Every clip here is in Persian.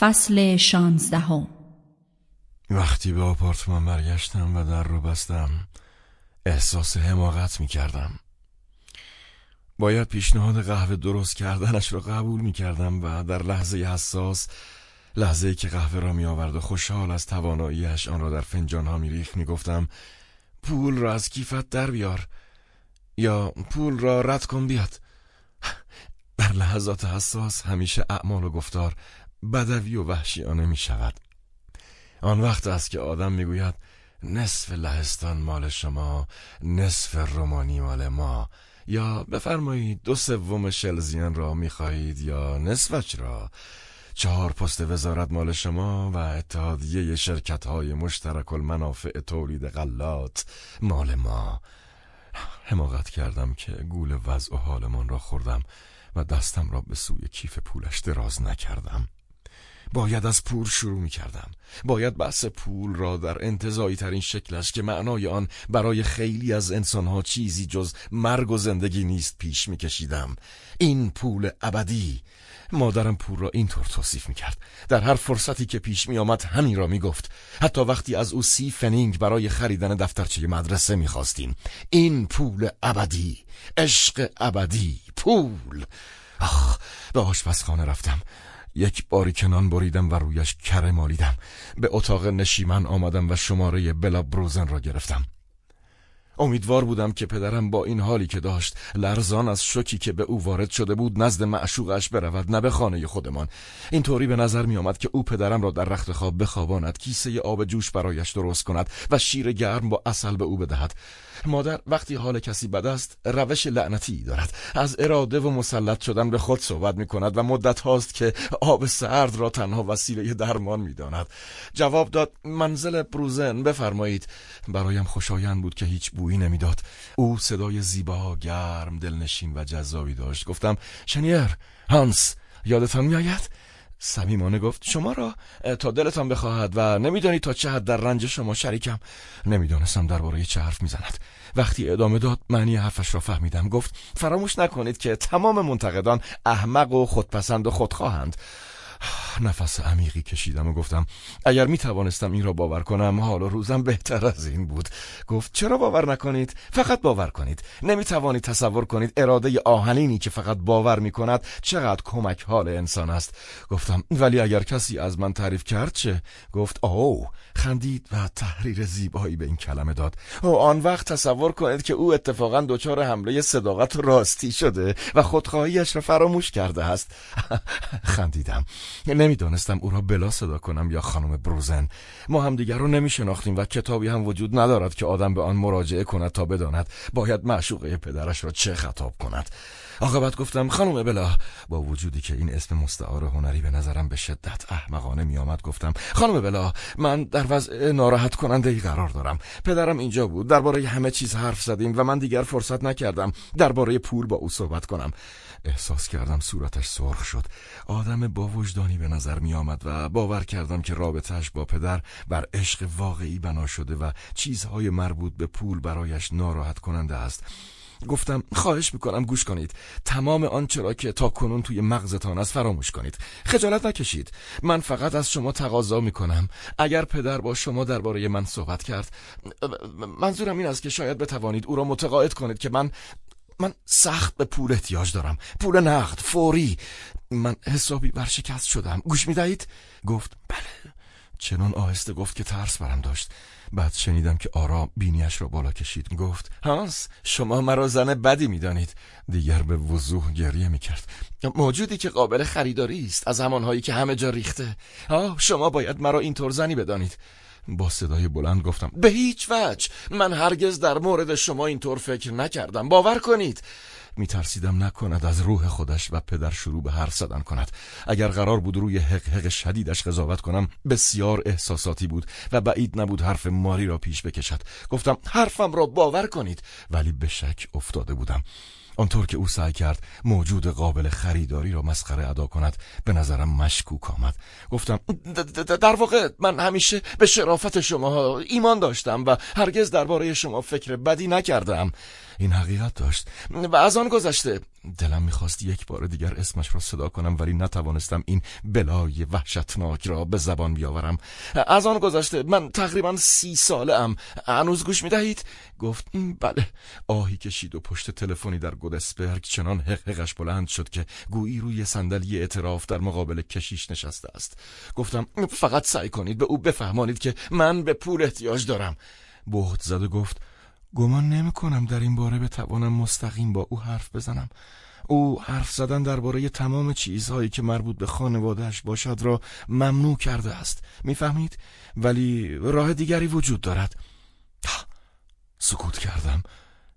فصل شانزدهم. وقتی به آپارتمان برگشتم و در رو بستم احساس حماقت می کردم باید پیشنهاد قهوه درست کردنش را قبول می کردم و در لحظه حساس لحظه که قهوه را می آورد و خوشحال از تواناییش آن را در فنجان ها می ریخت می گفتم پول را از کیفت در بیار یا پول را رد کن بیاد. در لحظات حساس همیشه اعمال و گفتار بدوی و وحشیانه می شود آن وقت است که آدم می گوید نصف لهستان مال شما نصف رومانی مال ما. یا بفرمایید دو سوم شلزیان را می خواهید یا نصفش را. چهار پست وزارت مال شما و اتحادیه شرکت های مشترک المنافع تولید غلات مال ما. حماقت کردم که گول وضع و حالمان را خوردم و دستم را به سوی کیف پولش دراز نکردم. باید از پول شروع می کردم باید بحث پول را در انتظایی ترین شکلش که معنای آن برای خیلی از انسانها چیزی جز مرگ و زندگی نیست پیش می کشیدم این پول ابدی. مادرم پول را اینطور توصیف می کرد در هر فرصتی که پیش می آمد همین را می گفت حتی وقتی از او سی فنینگ برای خریدن دفترچه مدرسه می خواستیم این پول ابدی. عشق ابدی. پول. آخ به آشپزخانه رفتم. یک باری کنان بریدم و رویش کره مالیدم. به اتاق نشیمن آمدم و شماره بلا بروزن را گرفتم. امیدوار بودم که پدرم با این حالی که داشت لرزان از شوکی که به او وارد شده بود نزد معشوقش برود نه به خانه خودمان. اینطوری به نظر می آمد که او پدرم را در رخت خواب بخواباند کیسه آب جوش برایش درست کند و شیر گرم با اصل به او بدهد. مادر وقتی حال کسی بد است روش لعنتی دارد. از اراده و مسلط شدن به خود صحبت می کند و مدت هاست که آب سرد را تنها وسیله درمان می داند جواب داد منزل بروزن بفرمایید. برایم خوشایند بود که هیچ بویی نمی‌داد. او صدای زیبا گرم دلنشین و جذابی داشت. گفتم شنیر هانس یادتان میآید؟ صمیمانه گفت شما را تا دلتان بخواهد و نمی‌دانید تا چه حد در رنج شما شریکم. نمی‌دانستم درباره چه حرف می‌زند. وقتی ادامه داد معنی حرفش را فهمیدم. گفت فراموش نکنید که تمام منتقدان احمق و خودپسند و خودخواهند. نفس عمیقی کشیدم و گفتم اگر می توانستم این را باور کنم حال و روزم بهتر از این بود. گفت چرا باور نکنید؟ فقط باور کنید. نمی توانید تصور کنید اراده آهنینی که فقط باور می کند چقدر کمک حال انسان است. گفتم ولی اگر کسی از من تعریف کرد چه؟ گفت او خندید و تحریر زیبایی به این کلمه داد. او آن وقت تصور کنید که او اتفاقا دچار حمله صداقت و راستی شده و خودخواهیش را فراموش کرده است. خندیدم. نمی‌دانستم او را بلا صدا کنم یا خانم بروزن. ما هم دیگر رو نمی شناختیم و کتابی هم وجود ندارد که آدم به آن مراجعه کند تا بداند باید معشوقه پدرش را چه خطاب کند. عاقبت گفتم خانم بلا با وجودی که این اسم مستعار هنری به نظرم به شدت احمقانه می آمد گفتم خانم بلا من در وضع ناراحت کننده ای قرار دارم. پدرم اینجا بود درباره همه چیز حرف زدیم و من دیگر فرصت نکردم درباره پول با او صحبت کنم. احساس کردم صورتش سرخ شد. آدم با وجدانی به نظر می آمد و باور کردم که رابطهش با پدر بر عشق واقعی بنا شده و چیزهای مربوط به پول برایش ناراحت کننده است. گفتم خواهش می‌کنم گوش کنید. تمام آنچه را که تا کنون توی مغزتان است فراموش کنید. خجالت نکشید. من فقط از شما تقاضا می‌کنم. اگر پدر با شما درباره من صحبت کرد منظورم این است که شاید بتوانید او را متقاعد کنید که من من سخت به پول احتیاج دارم. پول نقد فوری. من حسابی ورشکست شدم. گوش می‌دهید؟ گفت بله. چنان آهسته گفت که ترس برم داشت. بعد شنیدم که آرا بینیش را بالا کشید. گفت هانس شما مرا زن بدی می‌دانید. دیگر به وضوح گریه می‌کرد. موجودی که قابل خریداری است از همانهایی که همه جا ریخته. آه شما باید مرا اینطور زنی بدانید. با صدای بلند گفتم به هیچ وجه! من هرگز در مورد شما اینطور فکر نکردم. باور کنید. میترسیدم نکند از روح خودش و پدر شروع به حرف زدن کند. اگر قرار بود روی حق حق شدیدش قضاوت کنم بسیار احساساتی بود و بعید نبود حرف ماری را پیش بکشد. گفتم حرفم را باور کنید. ولی به شک افتاده بودم. آنطور که او سعی کرد موجود قابل خریداری را مسخره ادا کند به نظرم مشکوک آمد. گفتم در واقع من همیشه به شرافت شما ایمان داشتم و هرگز درباره شما فکر بدی نکردم. این حقیقت داشت. و از آن گذشته دلم می‌خواست یک بار دیگر اسمش را صدا کنم ولی نتوانستم این بلای وحشتناک را به زبان بیاورم. از آن گذشته من تقریبا سی ساله ام. هنوز گوش می‌دهید؟ گفت بله. آهی کشید و پشت تلفنی در گودسبرگ چنان حقش بلند شد که گویی روی صندلی اعتراف در مقابل کشیش نشسته است. گفتم فقط سعی کنید به او بفهمانید که من به پول احتیاج دارم. بهت زد و گفت گمان نمی کنم در این باره بتوانم مستقیم با او حرف بزنم. او حرف زدن درباره تمام چیزهایی که مربوط به خانوادهش باشد را ممنوع کرده است. می‌فهمید؟ ولی راه دیگری وجود دارد. سکوت کردم.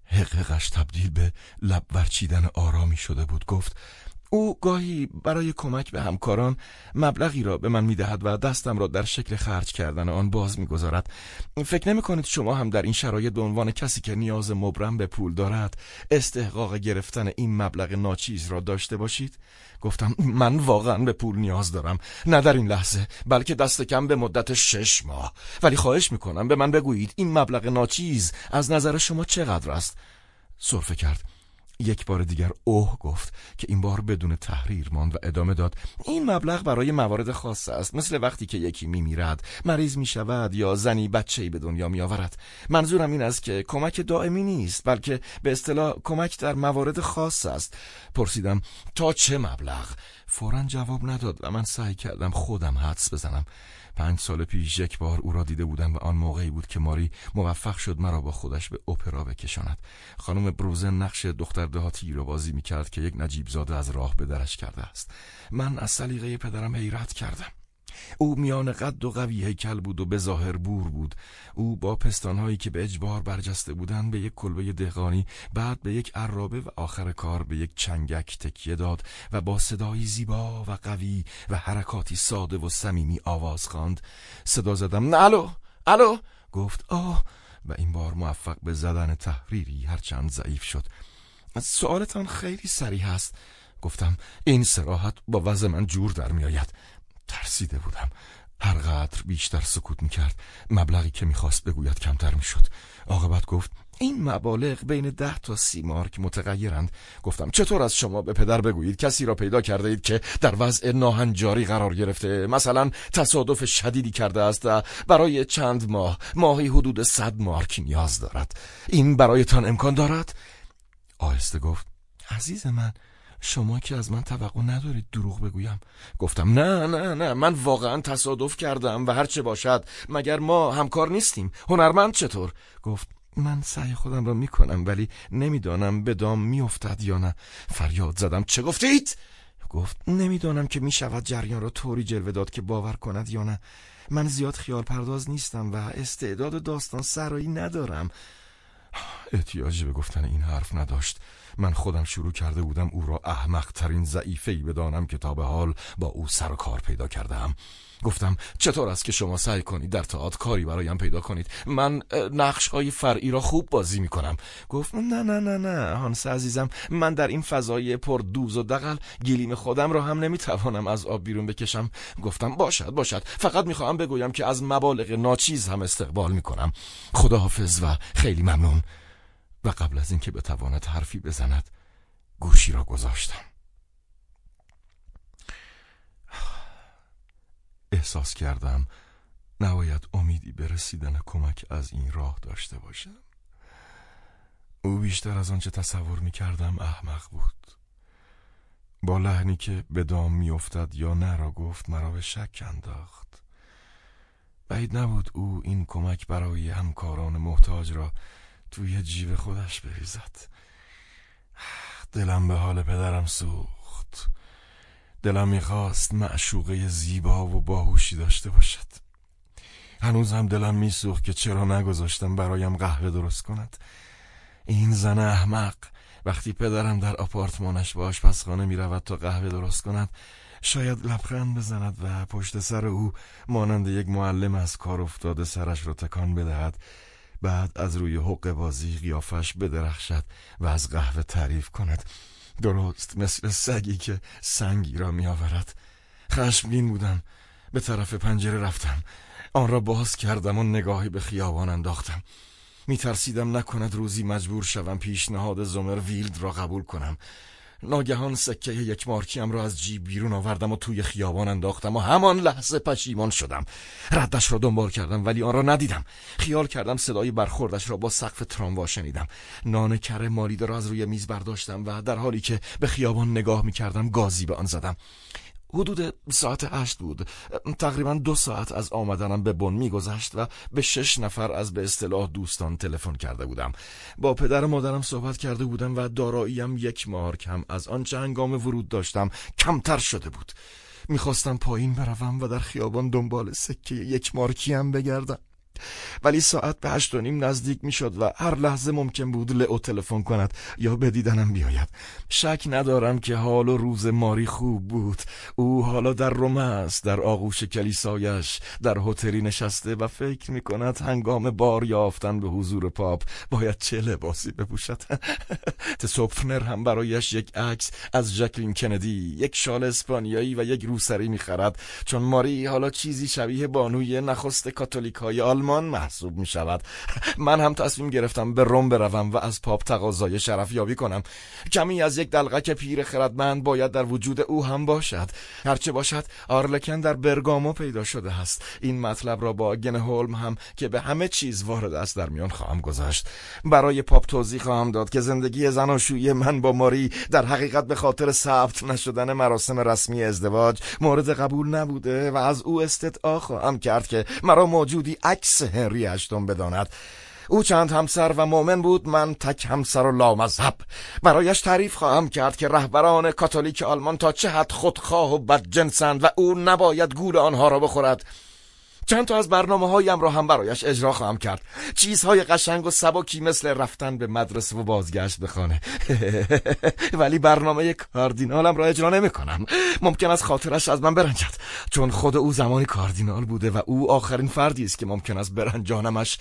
حققش تبدیل به لب ورچیدن آرامی شده بود. گفت او گاهی برای کمک به همکاران مبلغی را به من می‌دهد و دستم را در شکل خرج کردن آن باز می‌گذارد. فکر نمی کنید شما هم در این شرایط به عنوان کسی که نیاز مبرم به پول دارد استحقاق گرفتن این مبلغ ناچیز را داشته باشید؟ گفتم من واقعا به پول نیاز دارم. نه در این لحظه بلکه دست کم به مدت شش ماه. ولی خواهش می‌کنم به من بگویید این مبلغ ناچیز از نظر شما چقدر است؟ صرفه کرد. یک بار دیگر اوه گفت که این بار بدون تحریر ماند و ادامه داد این مبلغ برای موارد خاص است. مثل وقتی که یکی میمیرد مریض می‌شود یا زنی بچه‌ای به دنیا میآورد. منظورم این است که کمک دائمی نیست بلکه به اصطلاح کمک در موارد خاص است. پرسیدم تا چه مبلغ؟ فورا جواب نداد و من سعی کردم خودم حدس بزنم. پنج سال پیش یک بار او را دیده بودم و آن موقعی بود که ماری موفق شد مرا با خودش به اپرا بکشاند. خانم بروزن نقش دختر دهاتی را بازی می‌کرد که یک نجیب زاده از راه به درش کرده است. من از سلیقه پدرم حیرت کردم. او میان قد و قوی هیکل بود و به ظاهر بور بود. او با پستانهایی که به اجبار برجسته بودند به یک کلبه دهقانی بعد به یک عرابه و آخر کار به یک چنگک تکیه داد و با صدایی زیبا و قوی و حرکاتی ساده و صمیمی آواز خواند. صدا زدم الو الو. گفت آه. و این بار موفق به زدن تحریری هرچند ضعیف شد. سوالتان خیلی سریع است. گفتم این سراحت با وضع من جور در میآید. ترسیده بودم. هرقدر بیشتر سکوت می‌کرد مبلغی که می‌خواست بگوید کمتر می‌شد. عاقبت گفت این مبالغ بین ده تا سی مارک متغیرند. گفتم چطور از شما به پدر بگویید؟ کسی را پیدا کرده اید که در وضع ناهنجاری قرار گرفته مثلا تصادف شدیدی کرده است و برای چند ماه ماهی حدود صد مارک نیاز دارد. این برایتان امکان دارد؟ آهسته گفت عزیز من شما که از من توقع ندارید دروغ بگویم. گفتم نه نه نه من واقعا تصادف کردم و هرچه باشد مگر ما همکار نیستیم؟ هنرمند چطور؟ گفت من سعی خودم را می‌کنم ولی نمی‌دانم به دام میافتد یا نه. فریاد زدم چه گفتید؟ گفت نمی‌دانم که می‌شود جریان را طوری جلوه داد که باور کند یا نه. من زیاد خیال پرداز نیستم و استعداد داستان سرایی ندارم. احتیاجی به گفتن این حرف نداشت. من خودم شروع کرده بودم او را احمق ترین ضعیفه بدانم که تا به حال با او سر و کار پیدا کردم گفتم چطور است که شما سعی کنید در تئاتر کاری برایم پیدا کنید؟ من نقش های فرعی را خوب بازی می کنم گفت نه نه نه نه هانس عزیزم من در این فضای پر دوز و دقل گلیم خودم را هم نمی توانم از آب بیرون بکشم. گفتم باشد باشد. فقط می‌خواهم بگویم که از مبالغ ناچیز هم استقبال می کنم خداحافظ و خیلی ممنون. و قبل از اینکه بتواند حرفی بزند گوشی را گذاشتم. احساس کردم نباید امیدی به رسیدن کمک از این راه داشته باشم. او بیشتر از آنچه تصور می کردم احمق بود. با لحنی که به دام میافتد یا نه را گفت مرا به شک انداخت. بعید نبود او این کمک برای همکاران محتاج را توی جیب خودش بریزد. دلم به حال پدرم سوخت. دلم می‌خواست معشوقه زیبا و باهوشی داشته باشد. هنوز هم دلم میسوخت که چرا نگذاشتم برایم قهوه درست کند. این زن احمق وقتی پدرم در آپارتمانش به آشپزخانه می‌رود تا قهوه درست کند شاید لبخند بزند و پشت سر او مانند یک معلم از کار افتاده سرش را تکان بدهد. بعد از روی حق بازی قیافش بدرخشد و از قهوه تعریف کند. درست مثل سگی که سنگی را می آورد خشمگین بودم. به طرف پنجره رفتم. آن را باز کردم و نگاهی به خیابان انداختم. میترسیدم نکند روزی مجبور شوم پیشنهاد زمر ویلد را قبول کنم. ناگهان سکه یک مارکیم را از جیب بیرون آوردم و توی خیابان انداختم و همان لحظه پشیمان شدم. ردش را دنبال کردم ولی آن را ندیدم. خیال کردم صدای برخوردش را با سقف تراموا شنیدم. نان کره مالیده را از روی میز برداشتم و در حالی که به خیابان نگاه می کردم گازی به آن زدم. حدود ساعت هشت بود. تقریبا دو ساعت از آمدنم به بن میگذشت و به شش نفر از به اصطلاح دوستان تلفن کرده بودم. با پدر مادرم صحبت کرده بودم و داراییم یک مار کم. از آنچه هنگام ورود داشتم کمتر شده بود. می‌خواستم پایین بروم و در خیابان دنبال سکه یک مارکیم بگردم. ولی ساعت به هشت و نیم نزدیک می شد و هر لحظه ممکن بود لئو تلفن کند یا به دیدنم بیاید. شک ندارم که حال و روز ماری خوب بود. او حالا در رومه است در آغوش کلیسایش در هتلی نشسته و فکر می کند هنگام بار یافتن به حضور پاپ باید چه لباسی بپوشد. تسوپفنر هم برایش یک عکس از جکلین کندی یک شال اسپانیایی و یک روسری می‌خرد. چون ماری حالا چیزی شبیه بانوی نخست کاتولیک های آلمان محسوب می شود من هم تصمیم گرفتم به روم بروم و از پاپ تقاضای شرف یابی کنم. کمی از یک دلغک پیر خردمند باید در وجود او هم باشد. هرچه باشد آرلکن در برگامو پیدا شده است. این مطلب را با گنهولم هم که به همه چیز وارد است در میان خواهم گذاشت. برای پاپ توضیح خواهم داد که زندگی زناشویی من با ماری در حقیقت به خاطر ثبت نشدن مراسم رسمی ازدواج مورد قبول نبوده و از او استدعا خواهم کرد که مرا موجودی عکس هنری هشتم بداند. او چند همسر و مؤمن بود من تک همسر و لامذهب. برایش تعریف خواهم کرد که رهبران کاتولیک آلمان تا چه حد خودخواه و بدجنسند و او نباید گول آنها را بخورد. چند تا از برنامه هایم را هم برایش اجرا خواهم کرد. چیزهای قشنگ و سبکی مثل رفتن به مدرسه و بازگشت به خانه ولی برنامه کاردینالم را اجرا نمی کنم ممکن است خاطرش از من برنجد. چون خود او زمانی کاردینال بوده و او آخرین فردی است که ممکن است برنجانمش.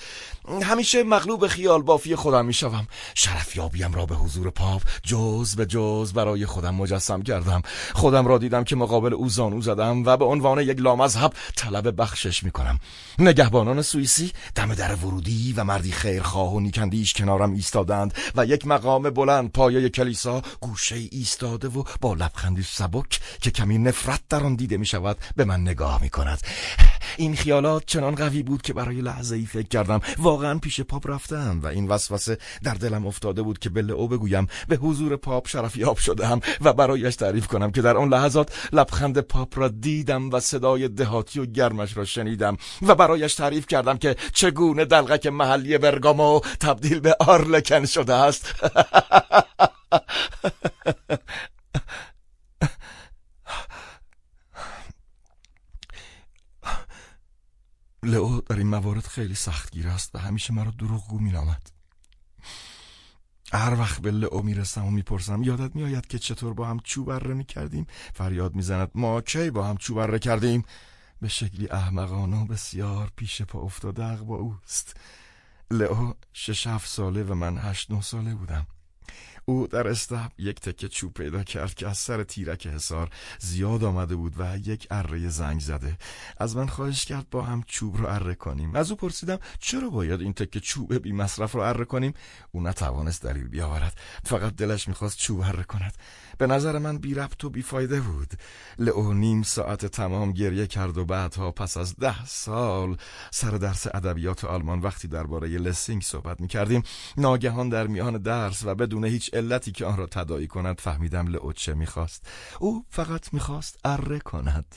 همیشه مغلوب خیال بافی خودم می شوم شرف یابیم را به حضور پاپ جز به جز برای خودم مجسم کردم. خودم را دیدم که مقابل او زانو زدم و به عنوان یک لامذهب طلب بخشش می کنم نگهبانان سوئیسی دم در ورودی و مردی خیرخواه و نیکندیش کنارم ایستادند و یک مقام بلند پایه کلیسا گوشه ایستاده و با لبخندی سبک که کمی نفرت در آن دیده می شود به من نگاه می کند این خیالات چنان قوی بود که برای لحظه ای فکر کردم واقعا پیش پاپ رفتم و این وسوسه در دلم افتاده بود که به او بگویم به حضور پاپ شرفیاب شدم و برایش تعریف کنم که در آن لحظات لبخند پاپ را دیدم و صدای دهاتی و گرمش را شنیدم. و برایش تعریف کردم که چگونه دلغک محلی برگامو تبدیل به آرلکن شده است. لئو در این موارد خیلی سختگیر است و همیشه مرا دروغگو مینامد. هر وقت به لئو می‌رسم و می‌پرسم یادت میآید که چطور با هم چوبره می‌کردیم؟ فریاد می‌زند ما کی با هم چوبره کردیم؟ به شکلی احمقانه و بسیار پیش پا افتاده با اوست. لئو شش هفت ساله و من هشت نه ساله بودم. او در استب یک تکه چوب پیدا کرد که از سر تیرک حصار زیاد آمده بود و یک اره زنگ زده. از من خواهش کرد با هم چوب رو اره کنیم. از او پرسیدم چرا باید این تکه چوب بی مصرف رو اره کنیم؟ او نتوانست دلیل بیاورد. فقط دلش می‌خواست چوب اره کند. به نظر من بی ربط و بی فایده بود. لئو نیم ساعت تمام گریه کرد و بعدها پس از ده سال سر درس ادبیات آلمان وقتی درباره لسینگ صحبت می کردیم ناگهان در میان درس و بدون هیچ علتی که آن را تداعی کند فهمیدم لئو چه می‌خواست. او فقط می‌خواست اره کند.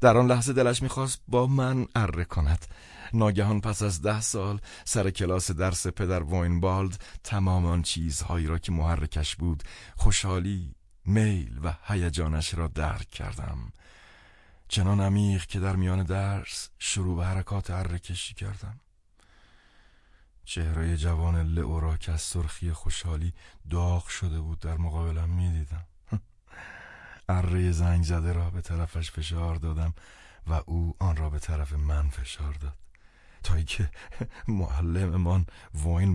در آن لحظه دلش می‌خواست با من اره کند. ناگهان پس از ده سال سر کلاس درس پدر واینبالد تمام آن چیزهایی را که محرکش بود خوشحالی میل و هیجانش را درک کردم. چنان عمیق که در میان درس شروع به حرکات حرکشی کردم. چهره جوان لئو را که از سرخی خوشحالی داغ شده بود در مقابلم می‌دیدم. اره زنگ زده را به طرفش فشار دادم و او آن را به طرف من فشار داد. تا که معلممان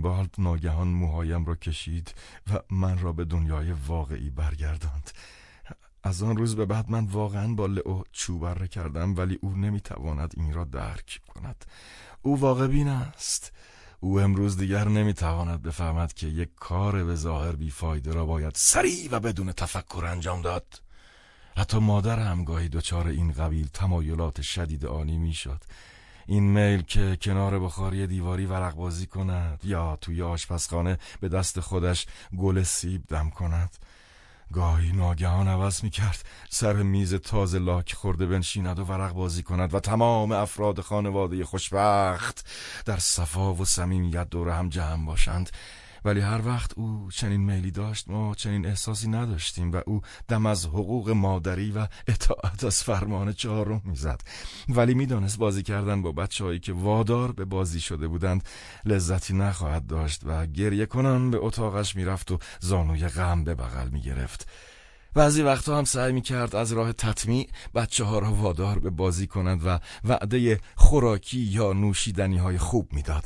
بالد ناگهان موهایم را کشید و من را به دنیای واقعی برگرداند. از آن روز به بعد من واقعا با لئو چوبره کردم ولی او نمی‌تواند این را درک کند. او واقع بین است. او امروز دیگر نمی‌تواند بفهمد که یک کار به ظاهر بیفایده را باید سریع و بدون تفکر انجام داد. حتی مادر هم گاهی دچار این قبیل تمایلات شدید آنی می‌شد. این میل که کنار بخاری دیواری ورق بازی کند یا توی آشپزخانه به دست خودش گل سیب دم کند. گاهی ناگهان عوض می کرد سر میز تازه لاک خورده بنشیند و ورق بازی کند و تمام افراد خانواده خوشبخت در صفا و صمیمیت دور هم جمع باشند. ولی هر وقت او چنین میلی داشت ما چنین احساسی نداشتیم و او دم از حقوق مادری و اطاعت از فرمان چهارم می‌زد ولی می‌دانست بازی کردن با بچه هایی که وادار به بازی شده بودند لذتی نخواهد داشت و گریه کنان به اتاقش می‌رفت و زانوی غم به بغل می‌گرفت بعضی وقتها هم سعی می کرد از راه تطمیع بچه ها را وادار به بازی کند و وعده خوراکی یا نوشیدنی های خوب می‌داد.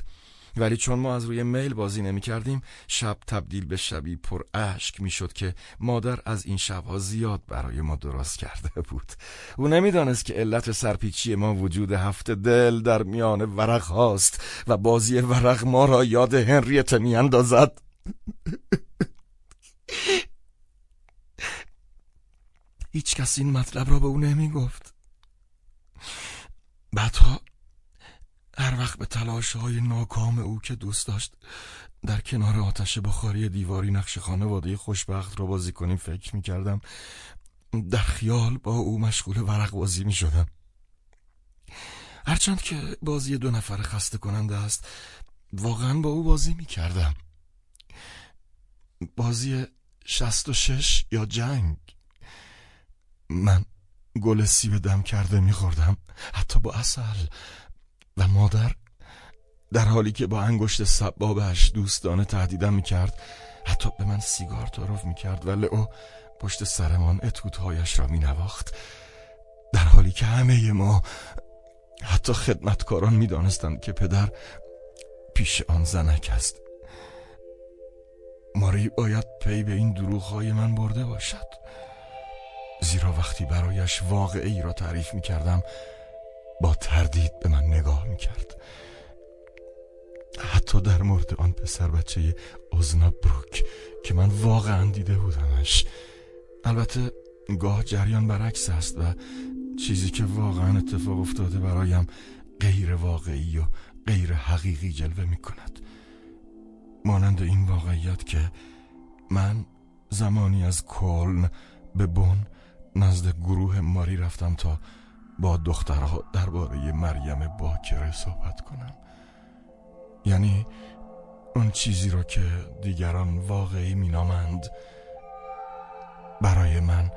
ولی چون ما از روی میل بازی نمی کردیم شب تبدیل به شبی پر اشک می شد که مادر از این شبها زیاد برای ما درست کرده بود. او نمی‌دانست که علت سرپیچی ما وجود هفت دل در میان ورق هاست و بازی ورق ما را یاد هنریت می اندازد هیچ کس این مطلب را به او نمی گفت بعدها هر وقت به تلاش های ناکام او که دوست داشت در کنار آتش بخاری دیواری نقش خانواده خوشبخت را بازی کنیم فکر می کردم در خیال با او مشغول ورق بازی می شدم هرچند که بازی دو نفر خسته کننده است واقعا با او بازی می کردم بازی شست و شش یا جنگ. من گل سیب دم کرده می خوردم حتی با اصل و مادر در حالی که با انگشت سبابش دوستانه تهدیدم می‌کرد حتی به من سیگار تعارف می‌کرد و لئو پشت سرمان اتوتهایش را مینواخت. در حالی که همه ما حتی خدمتکاران می‌دانستند که پدر پیش آن زنک است. ماری باید پی به این دروغهای من برده باشد. زیرا وقتی برایش واقعی را تعریف می‌کردم با تردید به من نگاه می‌کرد. حتی در مورد آن پسر بچه اوزنا بروک که من واقعا دیده بودمش. البته گاه جریان برعکس است و چیزی که واقعا اتفاق افتاده برایم غیر واقعی و غیر حقیقی جلوه می کند مانند این واقعیت که من زمانی از کلن به بون نزد گروه ماری رفتم تا با دخترها درباره مریم باکره صحبت کنم. یعنی اون چیزی رو که دیگران واقعی مینامند برای من